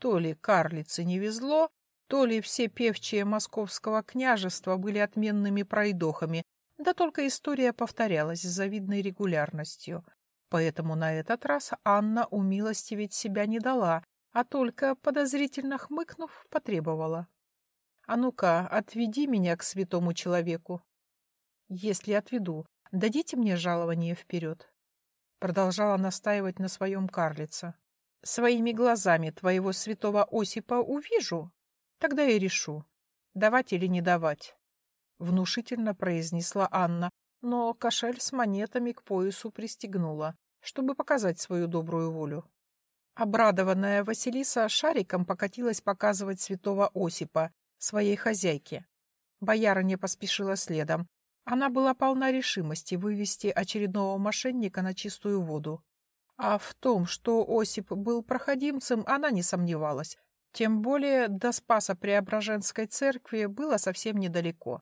То ли карлице не везло, то ли все певчие московского княжества были отменными пройдохами, да только история повторялась с завидной регулярностью. Поэтому на этот раз Анна умилостивить себя не дала, а только, подозрительно хмыкнув, потребовала. — А ну-ка, отведи меня к святому человеку. — Если отведу, дадите мне жалование вперед? Продолжала настаивать на своем карлице. — Своими глазами твоего святого Осипа увижу, тогда и решу, давать или не давать. Внушительно произнесла Анна, но кошель с монетами к поясу пристегнула, чтобы показать свою добрую волю. Обрадованная Василиса шариком покатилась показывать святого Осипа, своей хозяйке. Боярыня поспешила следом. Она была полна решимости вывести очередного мошенника на чистую воду. А в том, что Осип был проходимцем, она не сомневалась. Тем более до Спаса Преображенской церкви было совсем недалеко.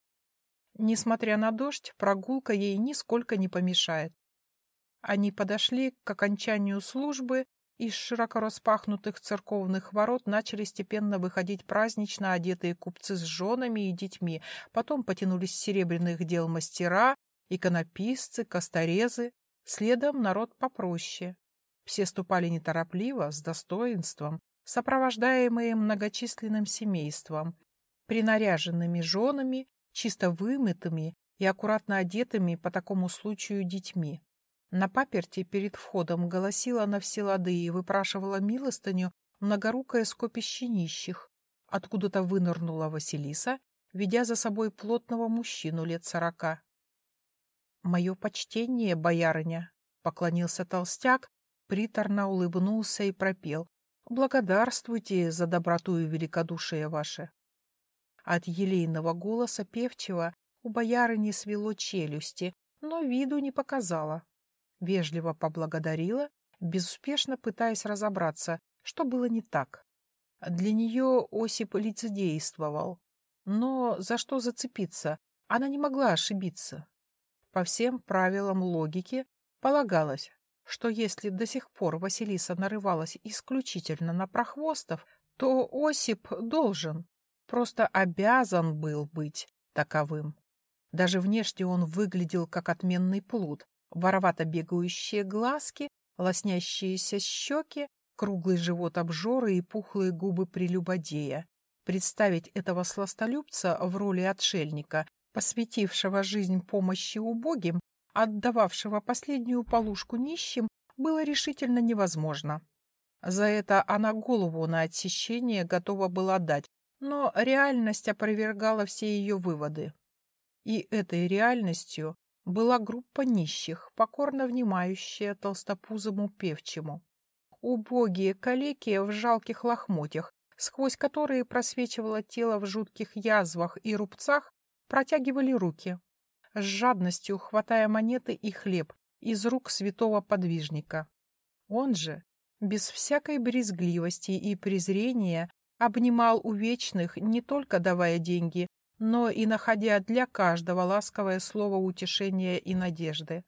Несмотря на дождь, прогулка ей нисколько не помешает. Они подошли к окончанию службы из широко распахнутых церковных ворот начали степенно выходить празднично одетые купцы с женами и детьми, потом потянулись серебряных дел мастера, иконописцы, косторезы, следом народ попроще. Все ступали неторопливо, с достоинством, сопровождаемые многочисленным семейством, принаряженными женами, чисто вымытыми и аккуратно одетыми по такому случаю детьми. На паперти перед входом голосила на все лады и выпрашивала милостыню многорукое скопище нищих. Откуда-то вынырнула Василиса, ведя за собой плотного мужчину лет сорока. — Мое почтение, боярыня! — поклонился толстяк, приторно улыбнулся и пропел. — Благодарствуйте за доброту и великодушие ваше. От елейного голоса певчего у боярыни свело челюсти, но виду не показала. Вежливо поблагодарила, безуспешно пытаясь разобраться, что было не так. Для нее Осип лицедействовал. Но за что зацепиться? Она не могла ошибиться. По всем правилам логики полагалось, что если до сих пор Василиса нарывалась исключительно на прохвостов, то Осип должен, просто обязан был быть таковым. Даже внешне он выглядел как отменный плут, воровато бегающие глазки, лоснящиеся щеки, круглый живот обжора и пухлые губы прелюбодея. Представить этого сластолюбца в роли отшельника, посвятившего жизнь помощи убогим, отдававшего последнюю полушку нищим, было решительно невозможно. За это она голову на отсечение готова была дать, но реальность опровергала все ее выводы. И этой реальностью была группа нищих, покорно внимающая толстопузому певчему. Убогие калеки в жалких лохмотьях, сквозь которые просвечивало тело в жутких язвах и рубцах, протягивали руки, с жадностью хватая монеты и хлеб из рук святого подвижника. Он же, без всякой брезгливости и презрения, обнимал у вечных, не только давая деньги, но и находя для каждого ласковое слово утешения и надежды.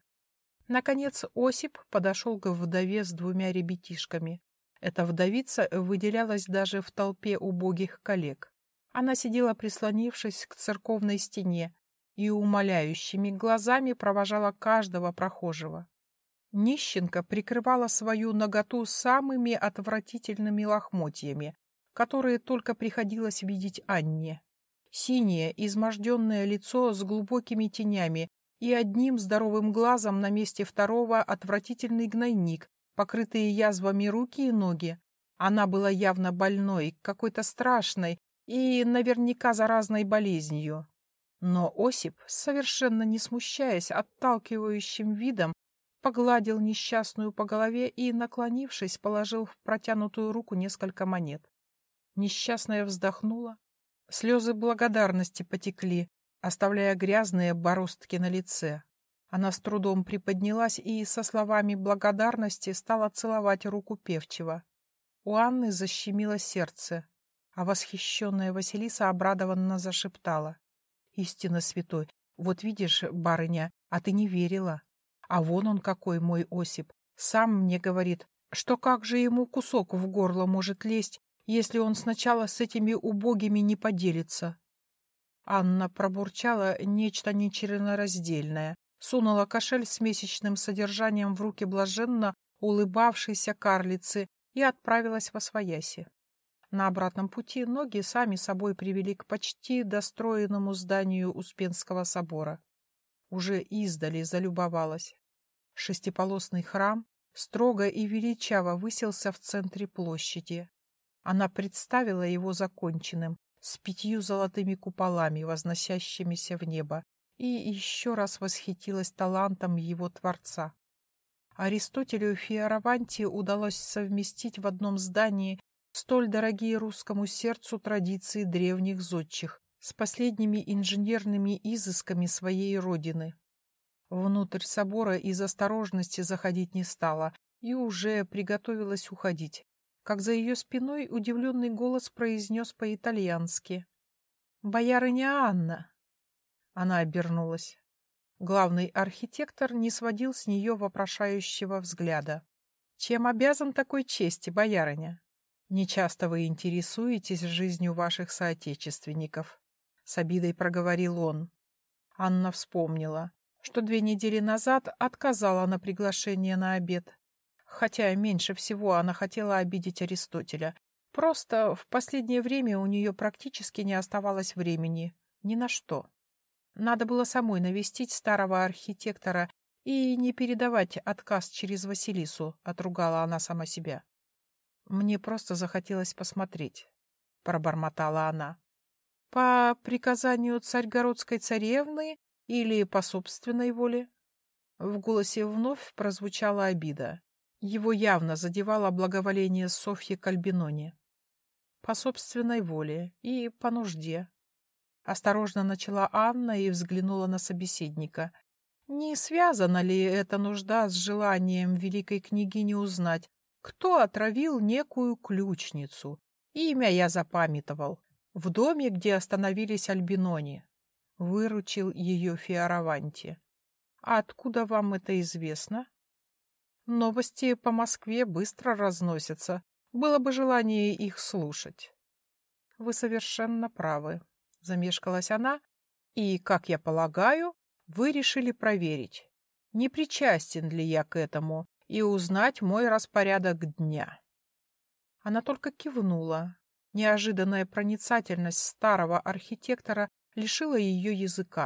Наконец Осип подошел к вдове с двумя ребятишками. Эта вдовица выделялась даже в толпе убогих коллег. Она сидела, прислонившись к церковной стене, и умоляющими глазами провожала каждого прохожего. Нищенка прикрывала свою наготу самыми отвратительными лохмотьями, которые только приходилось видеть Анне. Синее, изможденное лицо с глубокими тенями и одним здоровым глазом на месте второго отвратительный гнойник, покрытые язвами руки и ноги. Она была явно больной, какой-то страшной и наверняка заразной болезнью. Но Осип, совершенно не смущаясь отталкивающим видом, погладил несчастную по голове и, наклонившись, положил в протянутую руку несколько монет. Несчастная вздохнула, Слезы благодарности потекли, оставляя грязные бороздки на лице. Она с трудом приподнялась и со словами благодарности стала целовать руку певчего. У Анны защемило сердце, а восхищенная Василиса обрадованно зашептала. «Истинно святой, вот видишь, барыня, а ты не верила. А вон он какой, мой Осип, сам мне говорит, что как же ему кусок в горло может лезть, если он сначала с этими убогими не поделится? Анна пробурчала нечто нечленораздельное, сунула кошель с месячным содержанием в руки блаженно улыбавшейся карлицы и отправилась во свояси. На обратном пути ноги сами собой привели к почти достроенному зданию Успенского собора. Уже издали залюбовалась. Шестиполосный храм строго и величаво высился в центре площади. Она представила его законченным, с пятью золотыми куполами, возносящимися в небо, и еще раз восхитилась талантом его творца. Аристотелю Фиараванти удалось совместить в одном здании столь дорогие русскому сердцу традиции древних зодчих с последними инженерными изысками своей родины. Внутрь собора из осторожности заходить не стала и уже приготовилась уходить, как за ее спиной удивленный голос произнес по-итальянски. «Боярыня Анна!» Она обернулась. Главный архитектор не сводил с нее вопрошающего взгляда. «Чем обязан такой чести, боярыня? Нечасто вы интересуетесь жизнью ваших соотечественников», — с обидой проговорил он. Анна вспомнила, что две недели назад отказала на приглашение на обед хотя меньше всего она хотела обидеть Аристотеля. Просто в последнее время у нее практически не оставалось времени ни на что. Надо было самой навестить старого архитектора и не передавать отказ через Василису, отругала она сама себя. Мне просто захотелось посмотреть, пробормотала она. По приказанию царьгородской царевны или по собственной воле? В голосе вновь прозвучала обида. Его явно задевало благоволение Софьи Кальбинони. По собственной воле и по нужде. Осторожно начала Анна и взглянула на собеседника. Не связана ли эта нужда с желанием великой княгини узнать, кто отравил некую ключницу? Имя я запамятовал. В доме, где остановились Альбинони. Выручил ее Фиараванти. А откуда вам это известно? Новости по Москве быстро разносятся. Было бы желание их слушать. Вы совершенно правы, замешкалась она. И, как я полагаю, вы решили проверить, не причастен ли я к этому и узнать мой распорядок дня. Она только кивнула. Неожиданная проницательность старого архитектора лишила ее языка.